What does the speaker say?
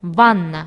ванна.